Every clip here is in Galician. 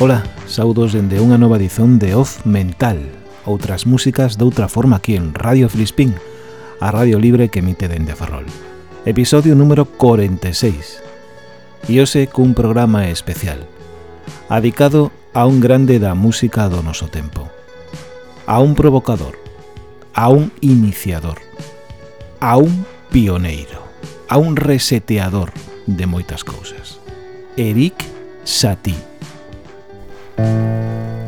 Ola, saudos dende unha nova edición de Off Mental, outras músicas de outra forma aquí en Radio Flispín a radio libre que emite dende Ferrol. Episodio número 46. E hoxe cun programa especial, adicado a un grande da música do noso tempo, a un provocador, a un iniciador, a un pioneiro, a un reseteador de moitas cousas. Eric Satie. Música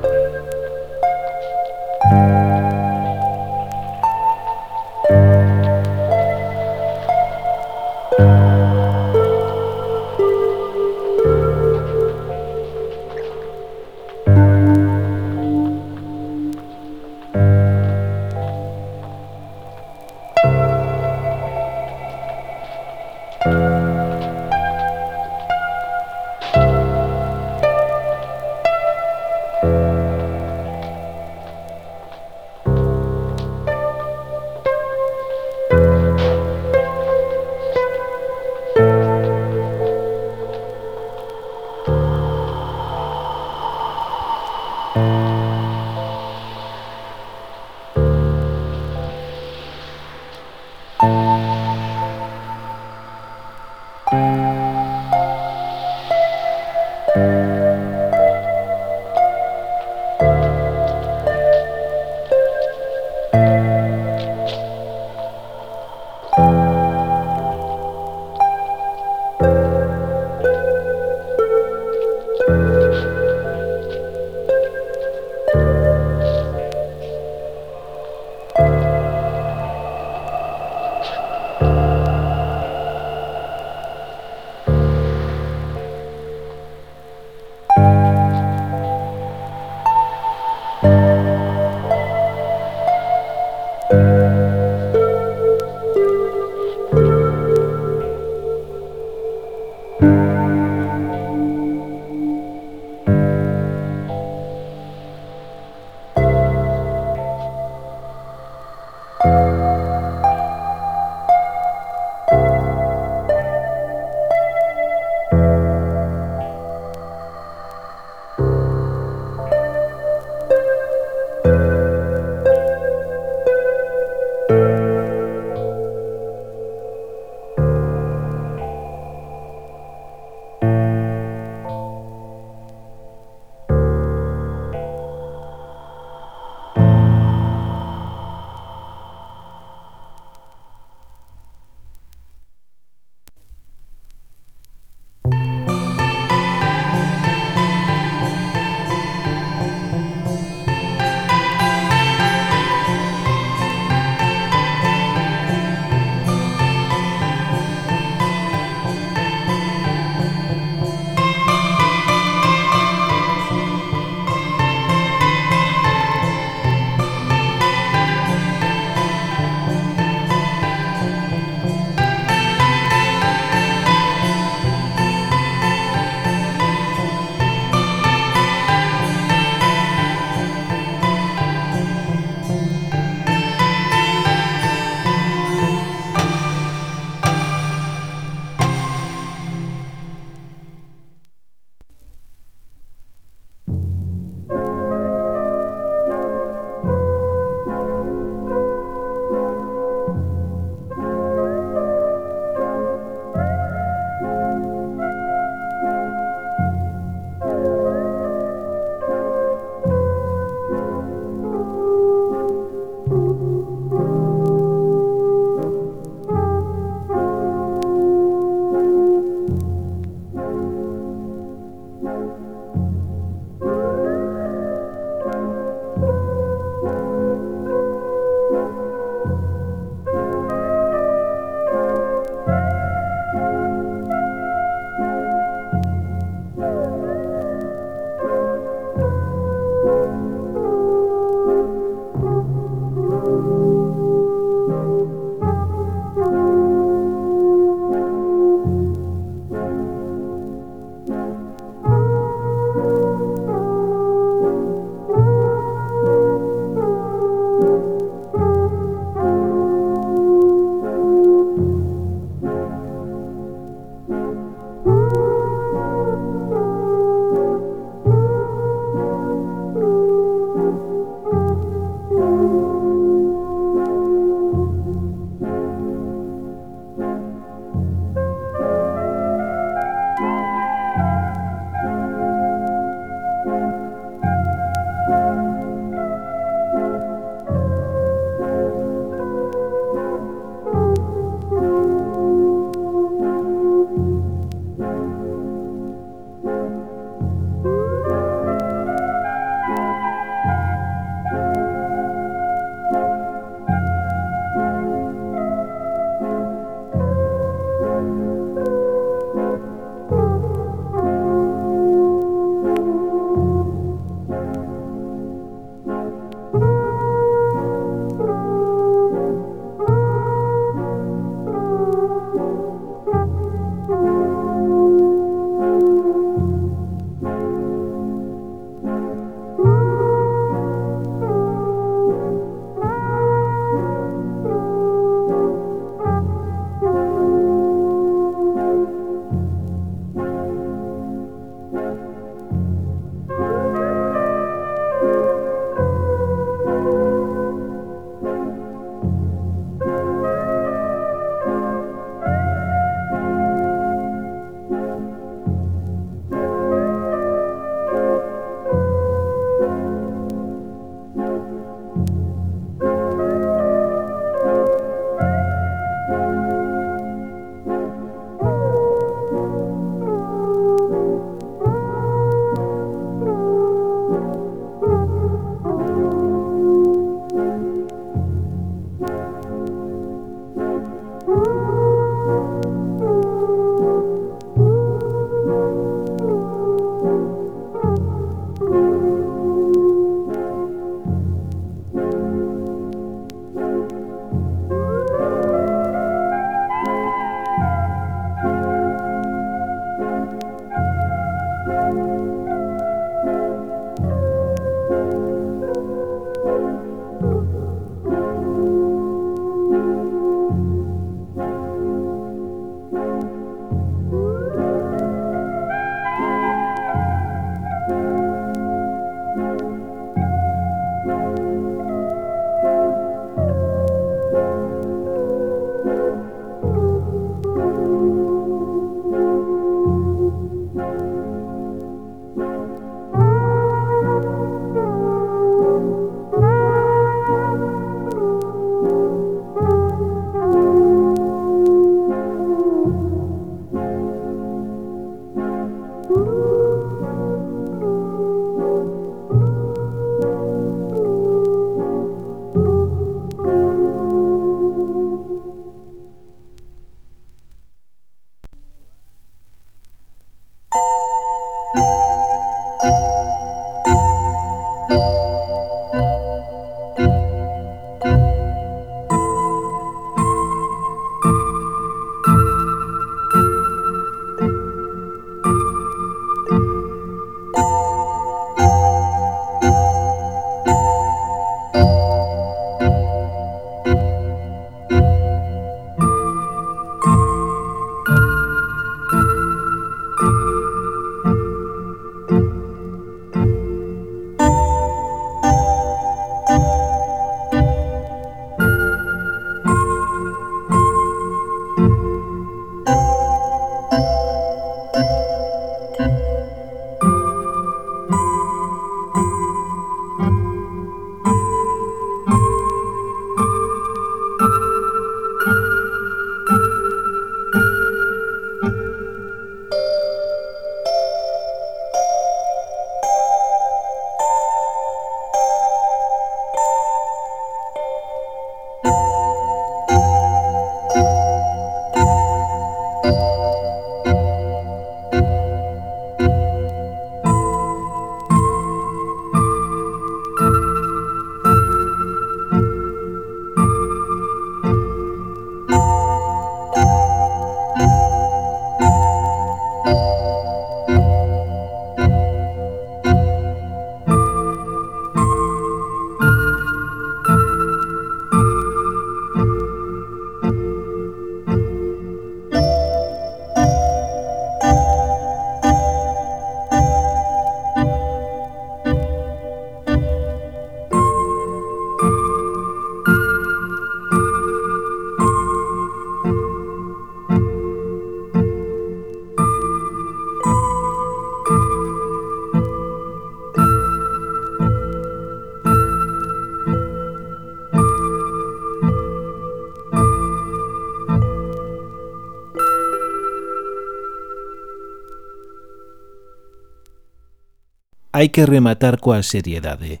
hai que rematar coa seriedade.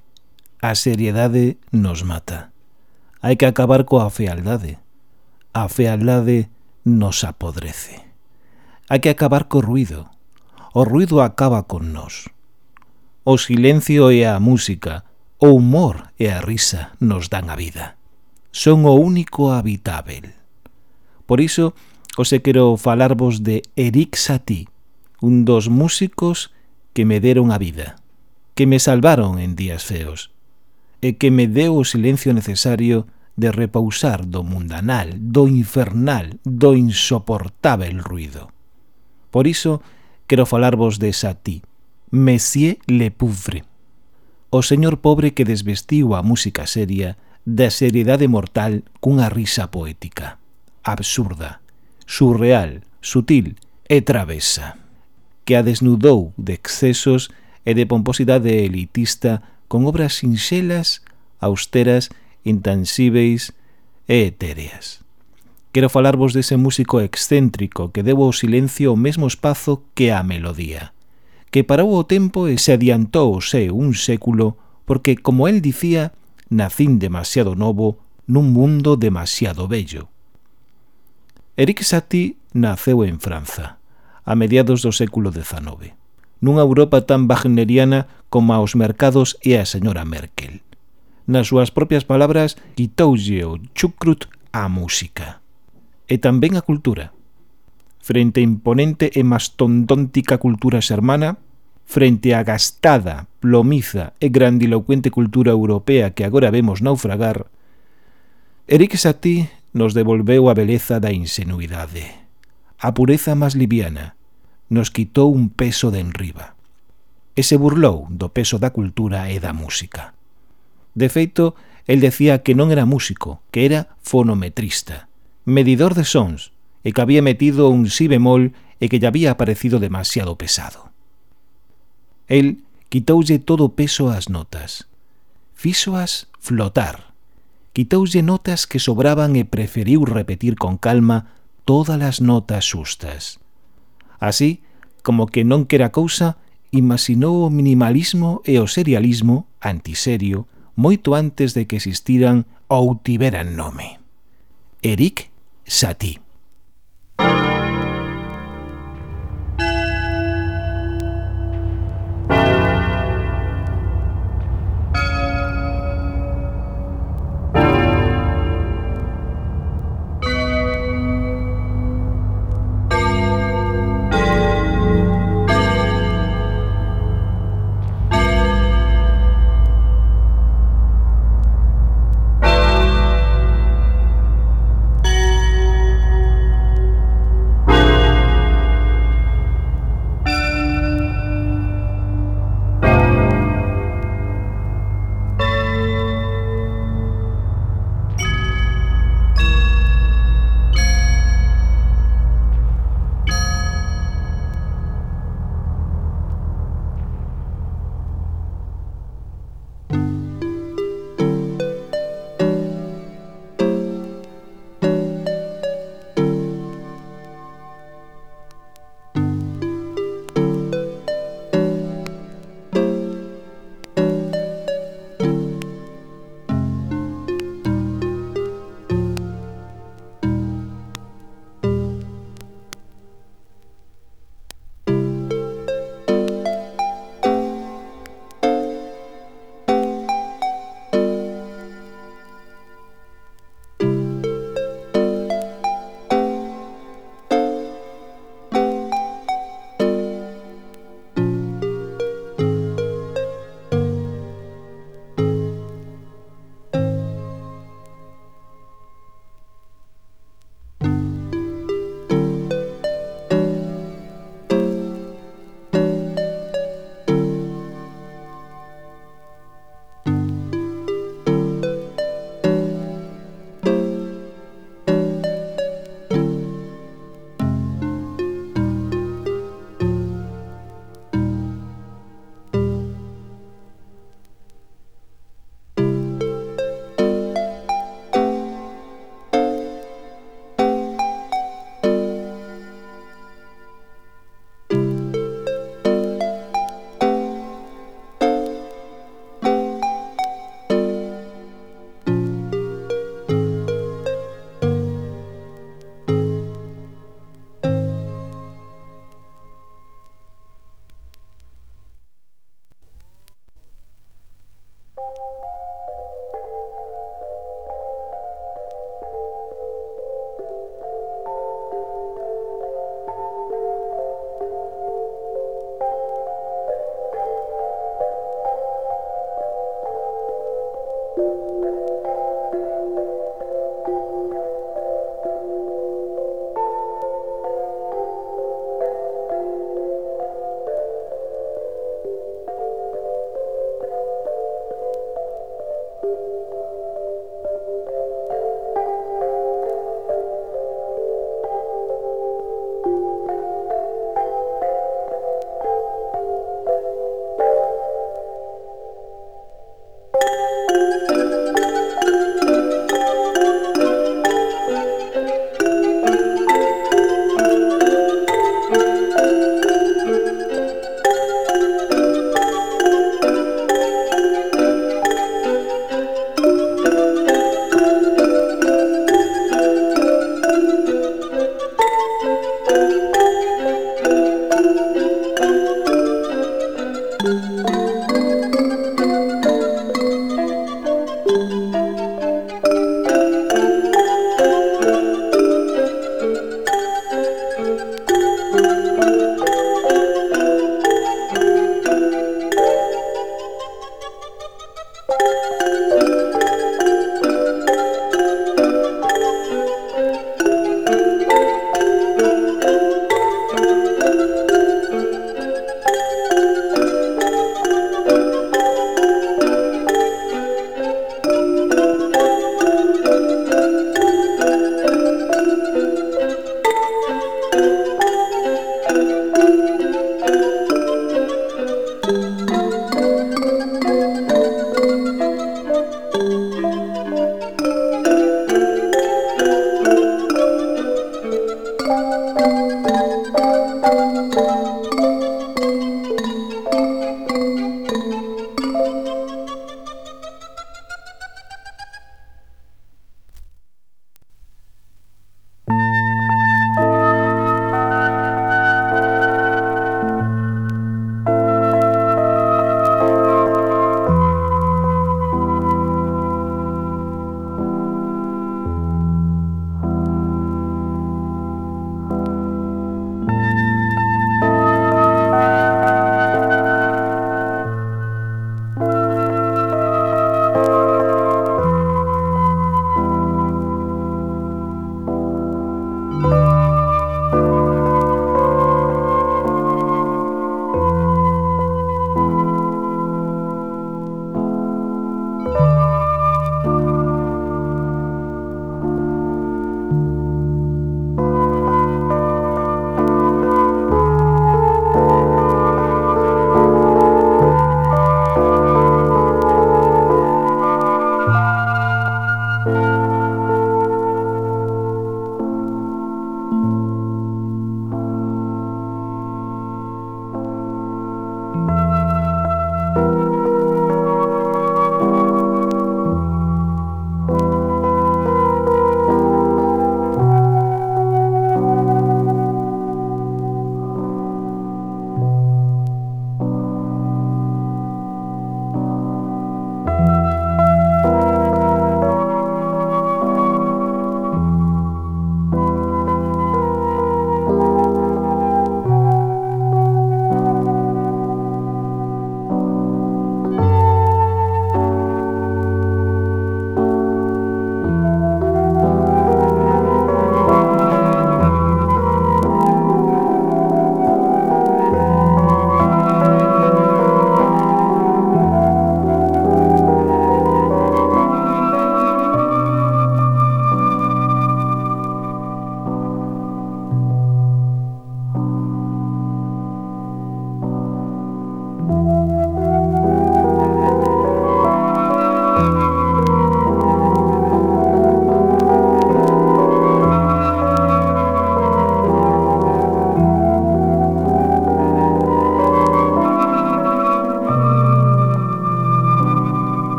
A seriedade nos mata. Hai que acabar coa fealdade. A fealdade nos apodrece. Hai que acabar co ruido. O ruido acaba con nós. O silencio e a música, o humor e a risa nos dan a vida. Son o único habitável. Por iso, ose quero falarvos de Eric Satie, un dos músicos que me deron a vida que me salvaron en días feos, e que me deu o silencio necesario de repousar do mundanal, do infernal, do insoportável ruido. Por iso, quero falarvos de Satí, Monsieur Le Pouvre, o señor pobre que desvestiu a música seria da seriedade mortal cunha risa poética, absurda, surreal, sutil e travesa, que a desnudou de excesos e e de pomposidade elitista con obras sinxelas, austeras, intansíveis e etéreas. Quero falarvos dese músico excéntrico que deu ao silencio o mesmo espazo que a melodía, que parou o tempo e se adiantou se un século porque, como el dicía, nacín demasiado novo nun mundo demasiado bello. Eric Satie naceu en Franza, a mediados do século XIX nunha Europa tan wagneriana como aos mercados e a señora Merkel. Nas súas propias palabras, quitoulle o chucrut á música. E tamén a cultura. Frente a imponente e mastondóntica cultura xermana, frente á gastada, plomiza e grandilocuente cultura europea que agora vemos naufragar, Eric Satie nos devolveu a beleza da insenuidade, a pureza máis liviana, nos quitou un peso de enriba. E se burlou do peso da cultura e da música. De feito, el decía que non era músico, que era fonometrista, medidor de sons, e que había metido un si bemol e que lle había parecido demasiado pesado. El quitoulle todo o peso ás notas. Físoas flotar. Quitoulle notas que sobraban e preferiu repetir con calma todas as notas xustas. Así, como que non quera cousa, imaxinou o minimalismo e o serialismo antiserio moito antes de que existiran ou tiveran nome. Eric Satie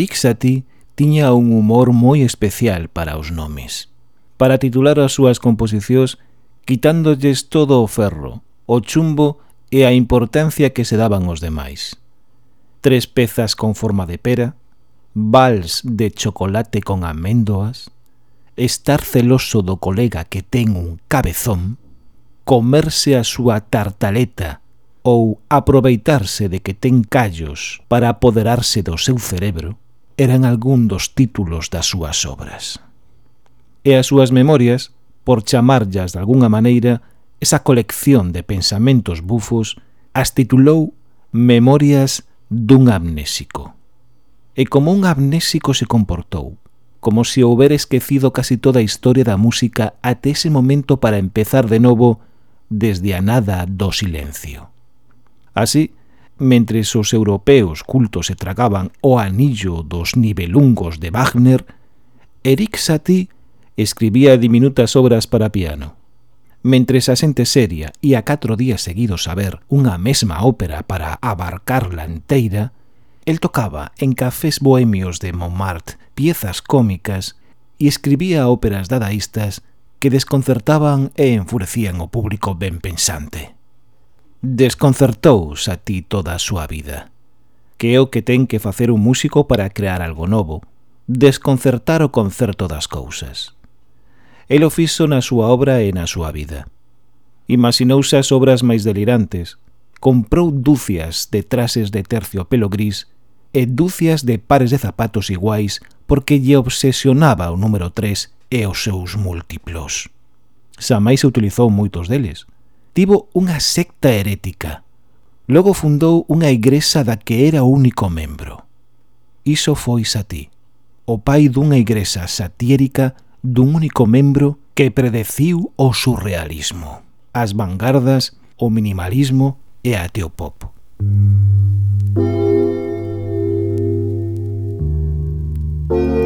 Eríxati tiña un humor moi especial para os nomes. Para titular as súas composicións, quitándolles todo o ferro, o chumbo e a importancia que se daban os demais. Tres pezas con forma de pera, vals de chocolate con améndoas, estar celoso do colega que ten un cabezón, comerse a súa tartaleta ou aproveitarse de que ten callos para apoderarse do seu cerebro, eran algún dos títulos das súas obras. E as súas memorias, por chamarllas de alguna maneira, esa colección de pensamentos bufos, as titulou Memorias dun amnésico. E como un amnésico se comportou, como se houbera esquecido casi toda a historia da música até ese momento para empezar de novo desde a nada do silencio. Así, mentres os europeos cultos se tragaban o anillo dos nivelungos de Wagner, Eric Satie escribía diminutas obras para piano. Mentres a xente seria e a catro días seguidos a ver unha mesma ópera para abarcarla enteira, el tocaba en cafés bohemios de Montmartre piezas cómicas e escribía óperas dadaístas que desconcertaban e enfurecían o público ben pensante desconcertou a ti toda a súa vida. Que é o que ten que facer un músico para crear algo novo, desconcertar o concerto das cousas. El o fixo na súa obra e na súa vida. Imaginouse as obras máis delirantes, comprou dúcias de trases de terciopelo gris e dúcias de pares de zapatos iguais porque lle obsesionaba o número 3 e os seus múltiplos. Xamais se utilizou moitos deles, activo unha secta herética. Logo fundou unha igresa da que era o único membro. Iso foi Satí, o pai dunha igresa satírica dun único membro que predeciu o surrealismo, as vanguardas, o minimalismo e a teopop. Música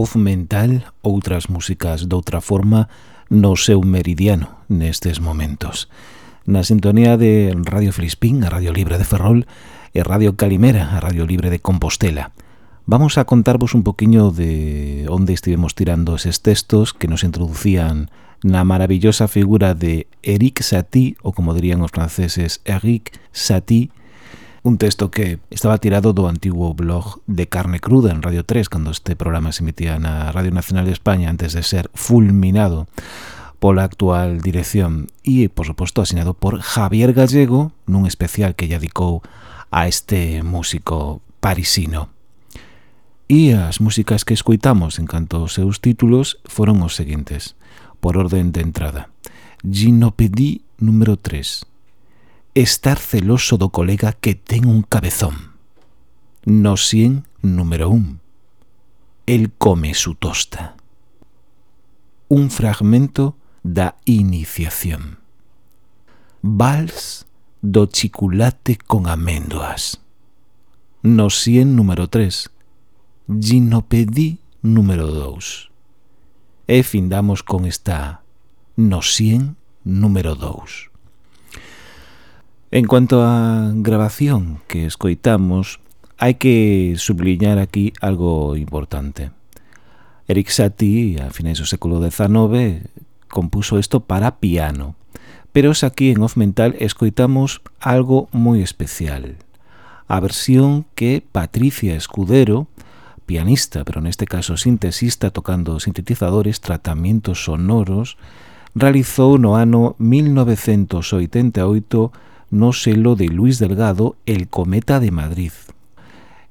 Off Mental, outras músicas doutra forma no seu meridiano nestes momentos. Na sintonía de Radio Flispín, a Radio Libre de Ferrol, e Radio Calimera, a Radio Libre de Compostela. Vamos a contarvos un poquinho de onde estivemos tirando eses textos que nos introducían na maravillosa figura de Eric Satie, ou como dirían os franceses, Eric Satie, un texto que estaba tirado do antigo blog de Carne Cruda en Radio 3 cando este programa se emitía na Radio Nacional de España antes de ser fulminado pola actual dirección e, por suposto, asinado por Javier Gallego nun especial que lle dedicou a este músico parisino. E as músicas que escoitamos en canto aos seus títulos foron os seguintes, por orden de entrada. Ginopedi número 3, estar celoso do colega que ten un cabezón. No 100, número 1. El come su tosta. Un fragmento da iniciación. Vals do chocolate con améndoas. No 100, número 3. Ginopedí, número 2. E findamos con esta No 100, número 2. En cuanto á grabación que escoitamos, hai que subliñar aquí algo importante. Eric Satie, a finais do século XIX, compuso isto para piano, pero aquí en Off Mental escoitamos algo moi especial. A versión que Patricia Escudero, pianista, pero neste caso sintesista tocando sintetizadores, tratamientos sonoros, realizou no ano 1988 no selo de Luis Delgado El Cometa de Madrid.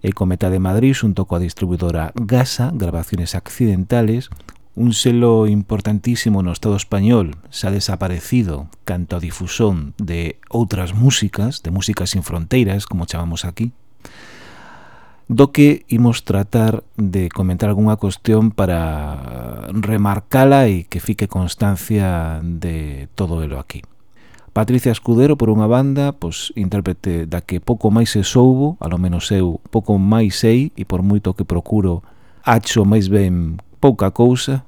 El Cometa de Madrid xunto coa distribuidora Gasa, Grabaciones Accidentales, un selo importantísimo no Estado español xa desaparecido canto a difusón de outras músicas, de músicas sin fronteiras, como chamamos aquí, do que imos tratar de comentar algunha cuestión para remarcala e que fique constancia de todo elo aquí. Patricia Escudero, por unha banda, pois intérprete da que pouco máis se soubo, alo menos eu pouco máis sei e por moito que procuro acho máis ben pouca cousa,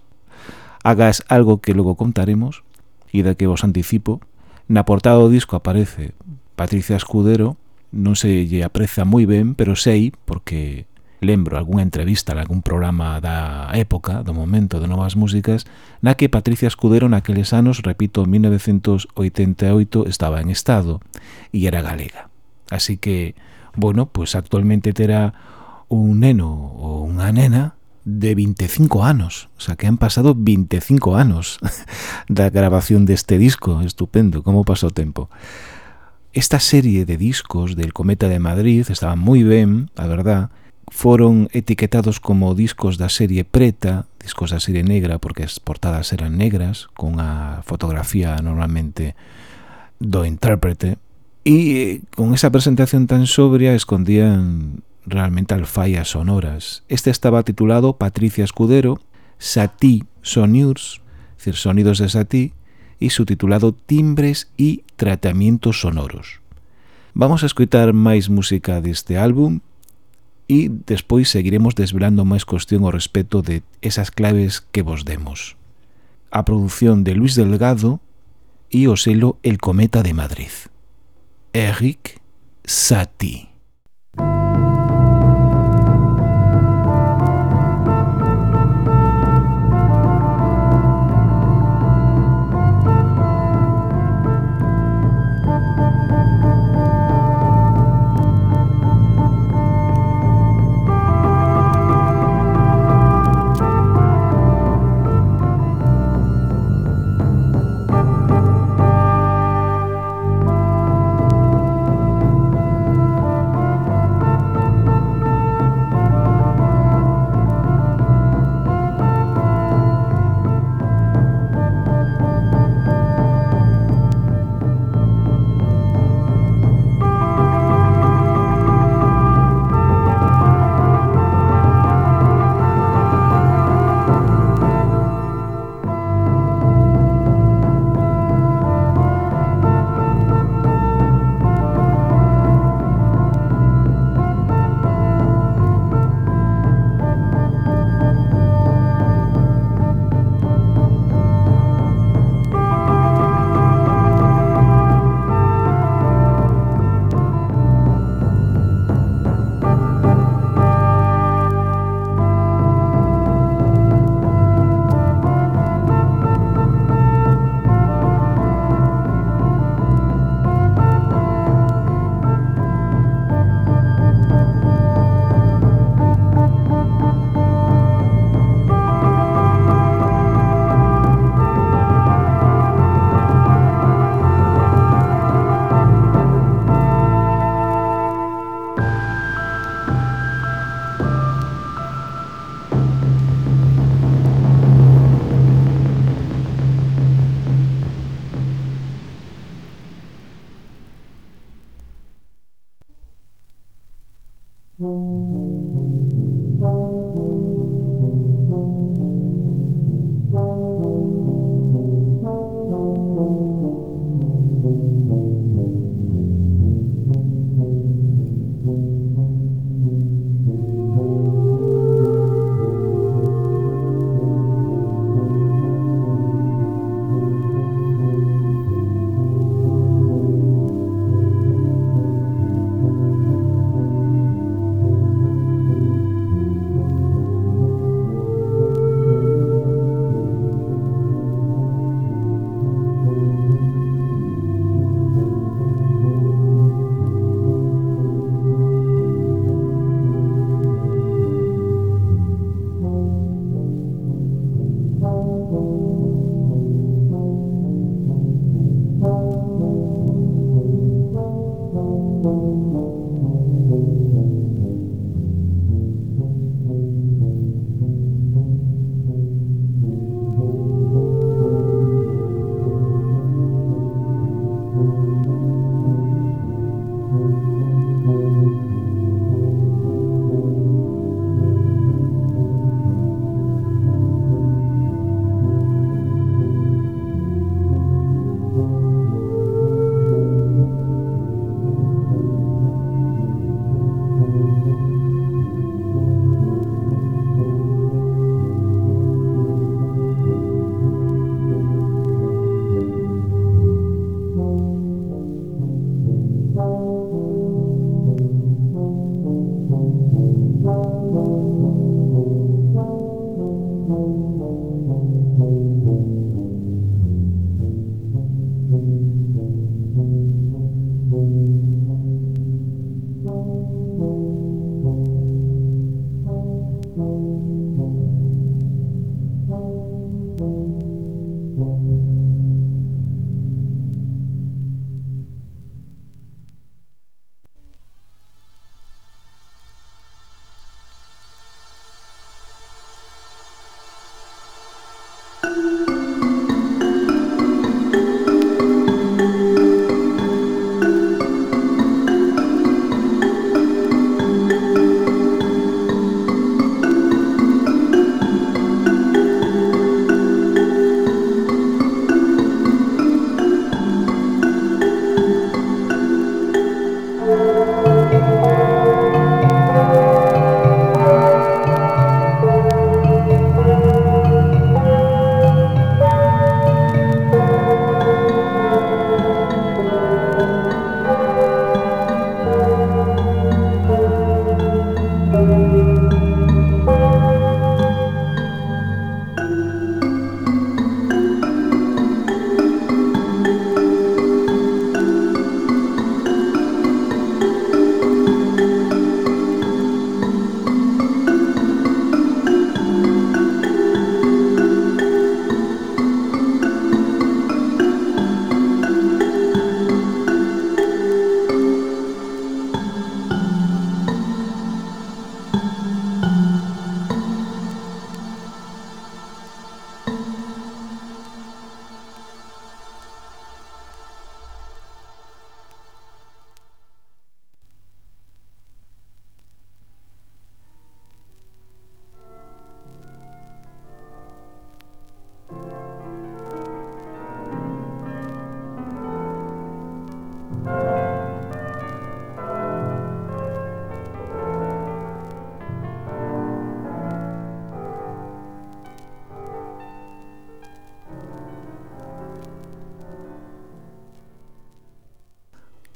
hagas algo que logo contaremos e da que vos anticipo. Na portada do disco aparece Patricia Escudero, non se lle apreza moi ben, pero sei, porque lembro algunha entrevista en algún programa da época, do momento de Novas Músicas, na que Patricia Escudero naqueles anos, repito, 1988 estaba en estado e era galega. Así que, bueno, pues actualmente terá un neno ou unha nena de 25 anos, o sea que han pasado 25 anos da grabación deste disco, estupendo, como pasou o tempo. Esta serie de discos del Cometa de Madrid estaba moi ben, a verdad, foron etiquetados como discos da serie preta, discos da serie negra, porque as portadas eran negras, con a fotografía normalmente do intérprete, e eh, con esa presentación tan sobria escondían realmente alfaias sonoras. Este estaba titulado Patricia Escudero, Satí Sonurs, decir, sonidos de Satí, y subtitulado Timbres y Tratamientos Sonoros. Vamos a escutar máis música deste álbum e despois seguiremos desvelando máis cuestión ao respecto de esas claves que vos demos. A produción de Luis Delgado e o selo El Cometa de Madrid. Eric Satie.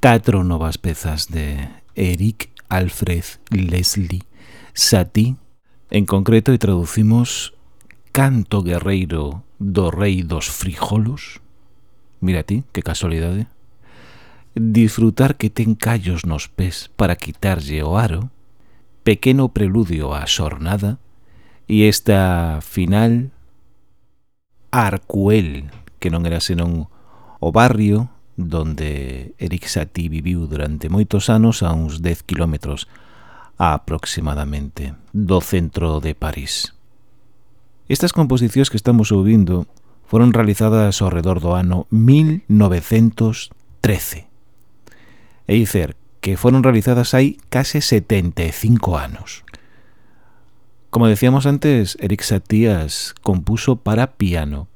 catro novas pezas de Eric Alfred Leslie Satie. En concreto, e traducimos Canto guerreiro do rei dos frijolos. Mira ti, que casualidade. Disfrutar que ten callos nos pés para quitarlle o aro. Pequeno preludio á xornada. E esta final, Arcuel, que non era senón o barrio donde Eric Satie viviu durante moitos anos a uns 10 kilómetros aproximadamente do centro de París. Estas composicións que estamos ouvindo foron realizadas ao redor do ano 1913. E dicer que foron realizadas hai case 75 anos. Como decíamos antes, Eric Satías compuso para piano.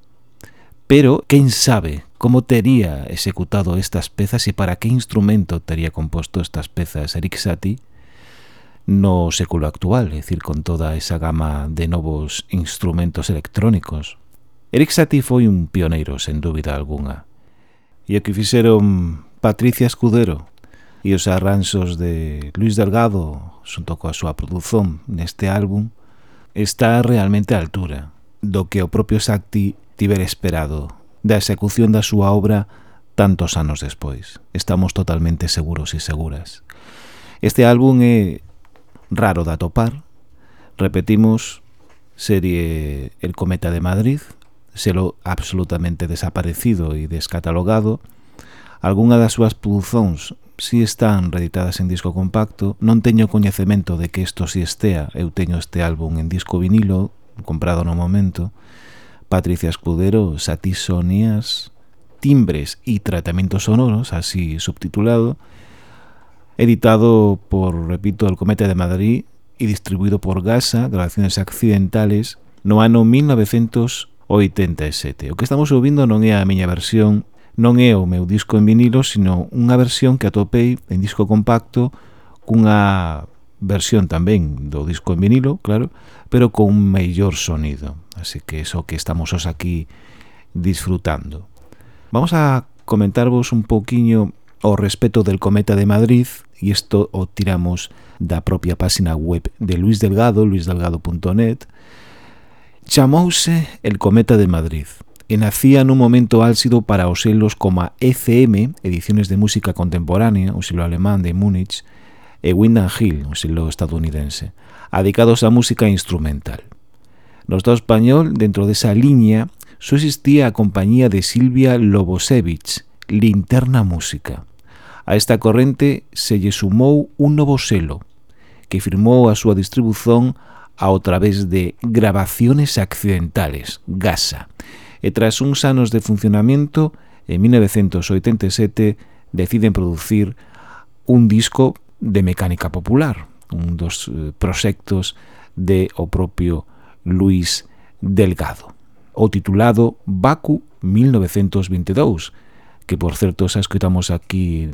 Pero, quen sabe como tería executado estas pezas e para que instrumento tería composto estas pezas Eric Satie no século actual, é dicir, con toda esa gama de novos instrumentos electrónicos. Eric Satie foi un pioneiro, sen dúbida alguna. E o que fixeron Patricia Escudero e os arranxos de Luis Delgado xunto coa súa produción neste álbum está realmente á altura do que o propio Satie tiver esperado da execución da súa obra tantos anos despois. Estamos totalmente seguros e seguras. Este álbum é raro de atopar. Repetimos, serie El Cometa de Madrid, selo absolutamente desaparecido e descatalogado. Algúna das súas produzóns si están reeditadas en disco compacto. Non teño coñecemento de que isto si estea. Eu teño este álbum en disco vinilo, comprado no momento. Patricia Escudero, Satisonías, Timbres y Tratamientos Sonoros, así subtitulado, editado por, repito, El Cometa de Madrid y distribuido por Gasa, Grabaciones Accidentales, no ano 1987. O que estamos ouvindo non é a miña versión, non é o meu disco en vinilo, sino unha versión que atopei en disco compacto cunha versión tamén do disco en vinilo, claro, pero con un mellor sonido. Así que eso que estamos os aquí disfrutando. Vamos a comentarvos un pouquiño o respeto del cometa de Madrid e isto o tiramos da propia página web de Luis Delgado, luisdelgado.net. Chamouse el cometa de Madrid e nacía nun momento álsido para os selos como ECM, Ediciones de Música Contemporánea, o selo alemán de Múnich, e Windham Hill, o selo estadounidense, adicados á música instrumental. No Estado español, dentro desa liña, só existía a compañía de Silvia Lobosevich, Linterna Música. A esta corrente se lle sumou un novo selo, que firmou a súa distribución ao través de Grabaciones Accidentales, GASA, e tras uns anos de funcionamento, en 1987 deciden producir un disco de mecánica popular, un dos eh, proxectos de o propio Luis Delgado, o titulado Baku 1922, que por certo xa escutamos aquí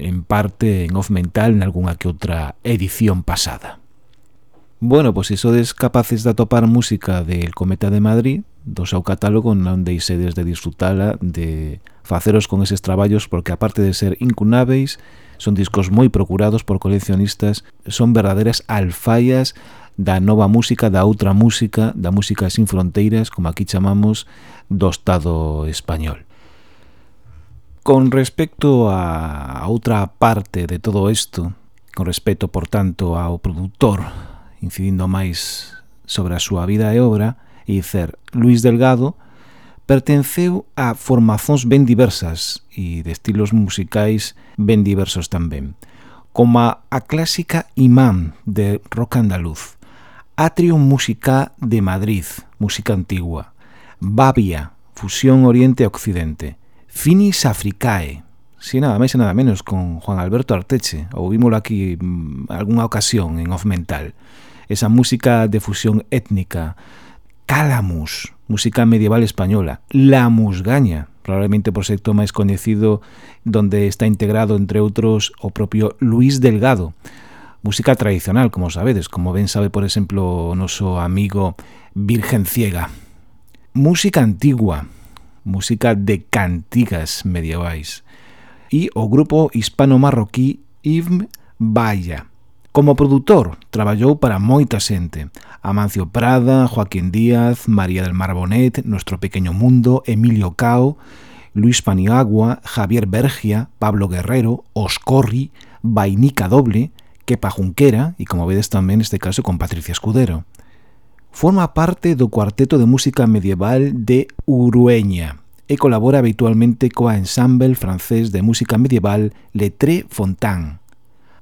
en parte en off mental en algunha que outra edición pasada. Bueno, pois se des capaces de atopar música del Cometa de Madrid, do seu catálogo non deixedes de disfrutala, de faceros con eses traballos, porque aparte de ser incunáveis, son discos moi procurados por coleccionistas, son verdaderas alfaias da nova música, da outra música, da música sin fronteiras, como aquí chamamos, do Estado español. Con respecto a outra parte de todo isto, con respecto, por tanto, ao produtor, incidindo máis sobre a súa vida e obra, e dicer, Luis Delgado pertenceu a formazóns ben diversas e de estilos musicais ben diversos tamén, como a, a clásica imán de rock andaluz, Atrium Música de Madrid, música antigua, Babia, fusión Oriente-Occidente, Finis Africae, si nada máis e nada menos con Juan Alberto Arteche, ouvímolo aquí mm, algunha ocasión en Off Mental, esa música de fusión étnica, Calamus, música medieval española, La Musgaña, probablemente o proxecto máis coñecido donde está integrado, entre outros, o propio Luis Delgado, música tradicional, como sabedes, como ben sabe, por exemplo, o noso amigo Virgen Ciega. Música antigua, música de cantigas medievais. E o grupo hispano-marroquí Ibn Baya. Como produtor, traballou para moita xente. Amancio Prada, Joaquín Díaz, María del Mar Bonet, Nuestro Pequeño Mundo, Emilio Cao, Luis Paniagua, Javier Bergia, Pablo Guerrero, Oscorri, Vainica Doble, Kepa Junquera e, como vedes tamén neste caso, con Patricia Escudero. Forma parte do cuarteto de música medieval de Urueña e colabora habitualmente coa ensemble francés de música medieval Letré Fontan.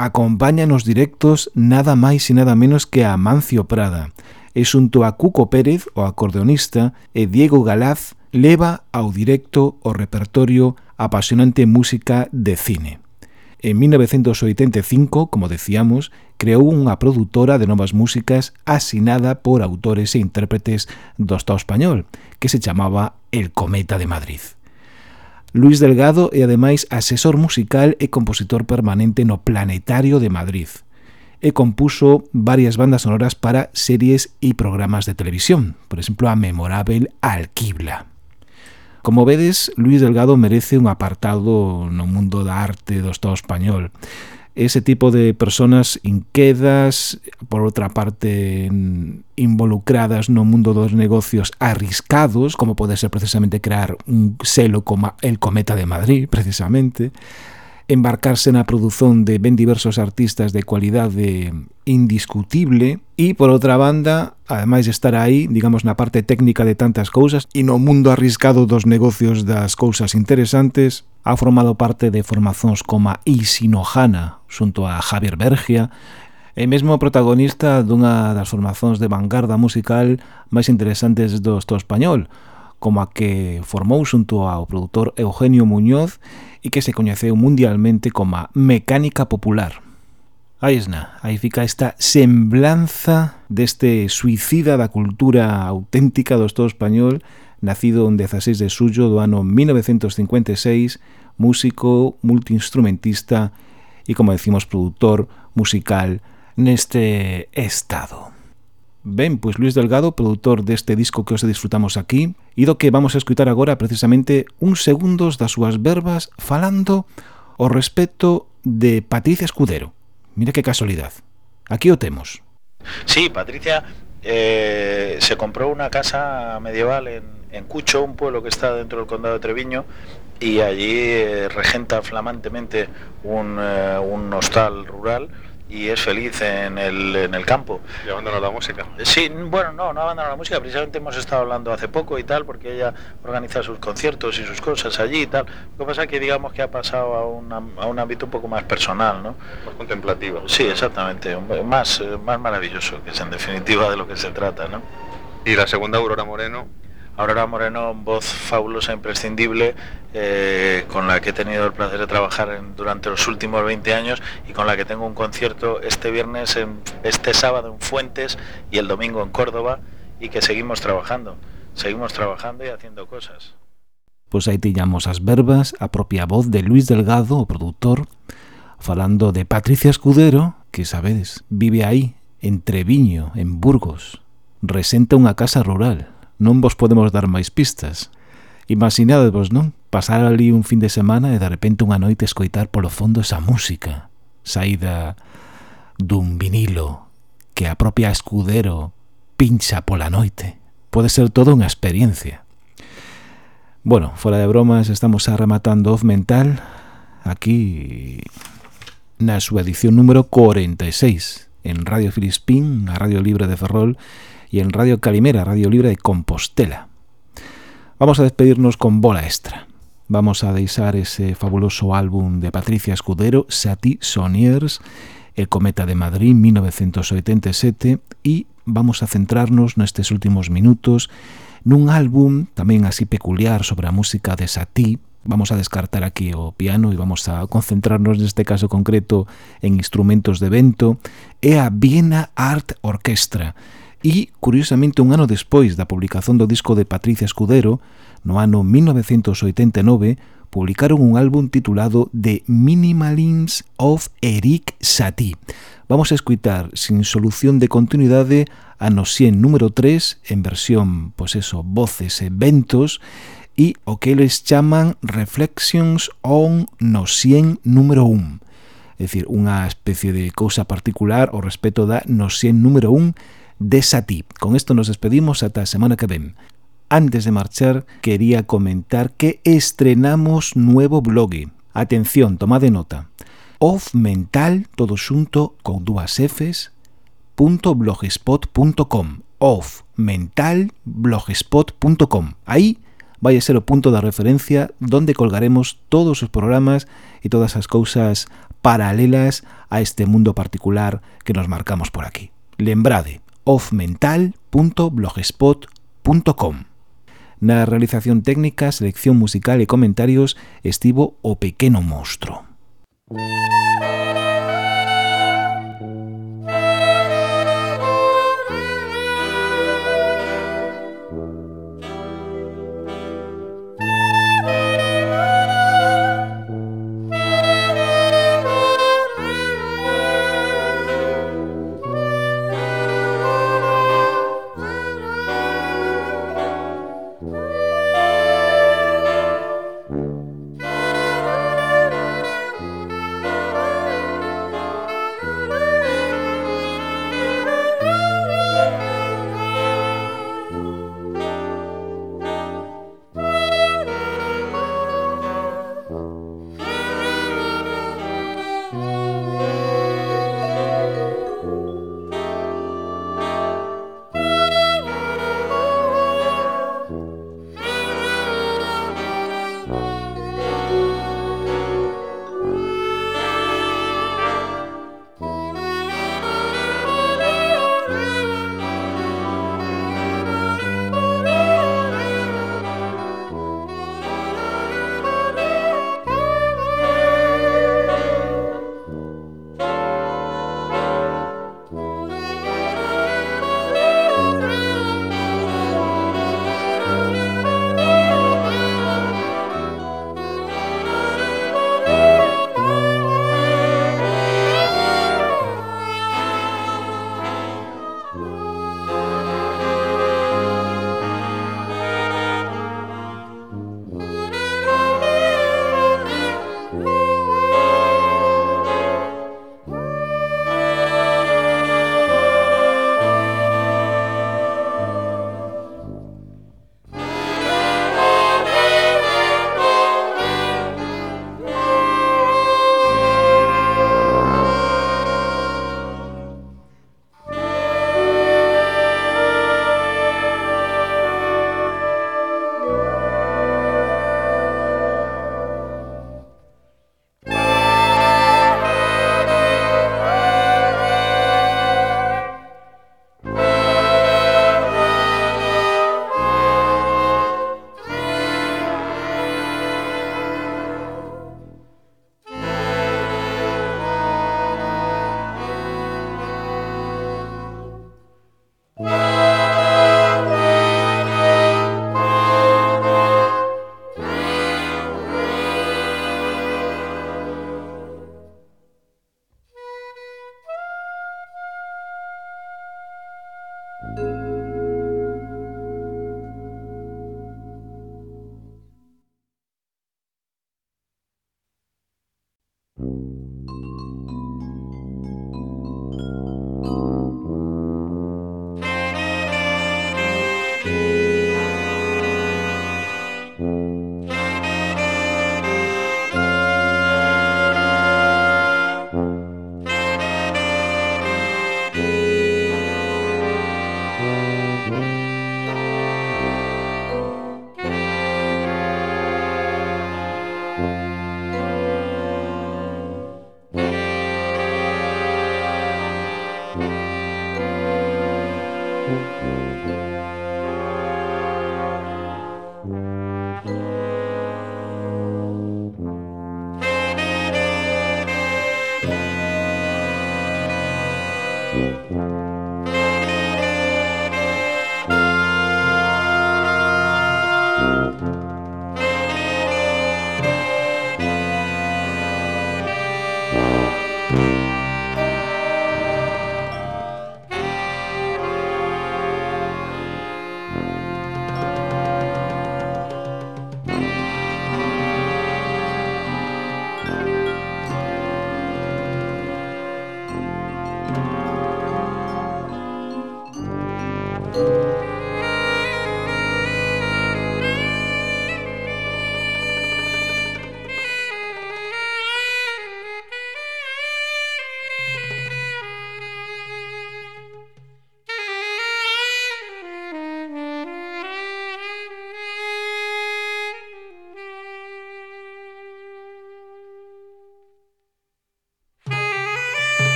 Acompaña nos directos nada máis e nada menos que a Mancio Prada, e xunto a Cuco Pérez, o acordeonista, e Diego Galaz, leva ao directo o repertorio apasionante música de cine. En 1985, como decíamos, creou unha produtora de novas músicas asinada por autores e intérpretes do Estado español, que se chamaba El Cometa de Madrid. Luis Delgado é ademais asesor musical e compositor permanente no Planetario de Madrid e compuso varias bandas sonoras para series e programas de televisión, por exemplo a memorável Alquibla. Como vedes, Luis Delgado merece un apartado no mundo da arte do Estado español. Ese tipo de personas inquedas, por outra parte involucradas no mundo dos negocios arriscados, como pode ser precisamente crear un selo como el Cometa de Madrid, precisamente, embarcarse na produción de ben diversos artistas de cualidade indiscutible e, por outra banda, ademais de estar aí, digamos, na parte técnica de tantas cousas e no mundo arriscado dos negocios das cousas interesantes, ha formado parte de formazóns como Isinohana, xunto a Javier Bergia, e mesmo protagonista dunha das formazóns de vanguarda musical máis interesantes do Estado español, como a que formou xunto ao produtor Eugenio Muñoz e que se coñeceu mundialmente como a mecánica popular. Aí esna, aí fica esta semblanza deste suicida da cultura auténtica do Estado español, nacido un 16 de suyo do ano 1956, músico, multiinstrumentista e, como decimos, produtor musical neste estado. Ben, pois Luis Delgado, produtor deste disco que os disfrutamos aquí, e do que vamos a escutar agora precisamente uns segundos das súas verbas falando ao respecto de Patricia Escudero. Mira que casualidad. Aquí o temos. Sí, Patricia eh, se compró una casa medieval en, en Cucho, un pueblo que está dentro del condado de Treviño, y allí eh, regenta flamantemente un, eh, un hostal rural y es feliz en el, en el campo. ¿Y abandonó la música? Sí, bueno, no, no abandonó la música, precisamente hemos estado hablando hace poco y tal, porque ella organiza sus conciertos y sus cosas allí y tal. Lo que pasa es que digamos que ha pasado a, una, a un ámbito un poco más personal, ¿no? Más contemplativo. Sí, exactamente, más, más maravilloso, que es en definitiva de lo que se trata, ¿no? Y la segunda, Aurora Moreno, Aurora Moreno, voz fabulosa, imprescindible, eh, con la que he tenido el placer de trabajar en, durante los últimos 20 años y con la que tengo un concierto este viernes, en, este sábado en Fuentes y el domingo en Córdoba y que seguimos trabajando, seguimos trabajando y haciendo cosas. Pois aí tiñamos as verbas, a propia voz de Luis Delgado, o produtor, falando de Patricia Escudero, que sabedes, vive aí, en Treviño, en Burgos, resenta unha casa rural, non vos podemos dar máis pistas. Imaginadevos, non? Pasar ali un fin de semana e de repente unha noite escoitar polo fondo esa música saída dun vinilo que a propia escudero pincha pola noite. Pode ser toda unha experiencia. Bueno, fora de bromas, estamos arrematando Off Mental aquí na súa edición número 46 en Radio Filispín, a Radio Libre de Ferrol, y en Radio Calimera, Radio Libre de Compostela. Vamos a despedirnos con bola extra. Vamos a deixar ese fabuloso álbum de Patricia Escudero, Sati Soniers, El Cometa de Madrid, 1987, e vamos a centrarnos nestes últimos minutos nun álbum tamén así peculiar sobre a música de Satie, vamos a descartar aquí o piano e vamos a concentrarnos neste caso concreto en instrumentos de vento, é a Viena Art Orchestra, e, curiosamente, un ano despois da publicación do disco de Patricia Escudero, no ano 1989, publicaron un álbum titulado The Minimalins of Eric Satie. Vamos a escutar sin solución de continuidade a no 100 número 3 en versión, pois pues eso, voces e ventos e o que eles chaman Reflections on no 100 número 1. É dicir, unha especie de cousa particular ao respecto da no 100 número 1 de Sati. Con esto nos despedimos hasta la semana que ven. Antes de marchar, quería comentar que estrenamos nuevo blog. Atención, toma de nota. Off mental, todo junto con dos Fs, punto blogspot.com. Off mental blogspot.com. Ahí vaya a ser el punto de referencia donde colgaremos todos los programas y todas las cosas paralelas a este mundo particular que nos marcamos por aquí. Lembrade, ofmental.blogspot.com. Na realización técnica, selección musical e comentarios estivo o pequeno monstruo. Música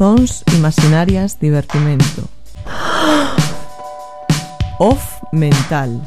Produzóns imaginarias divertimento. Off mental.